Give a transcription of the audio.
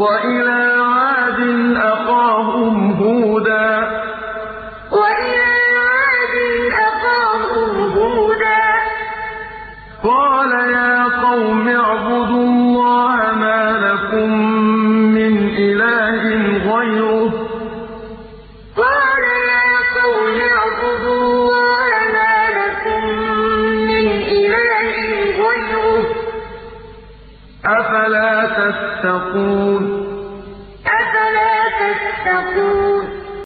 وَإِلَىٰ عَادٍ أَخَاهُمْ هُودًا ۗ. قَالَ يَا قَوْمِ اعْبُدُوا اللَّهَ مَا لَكُم مِّنْ إِلَٰهٍ غَيْرُهُ ۖ. أَفَلَا تَتَّقُونَ؟ أَفَلَا تَتَّقُونَ؟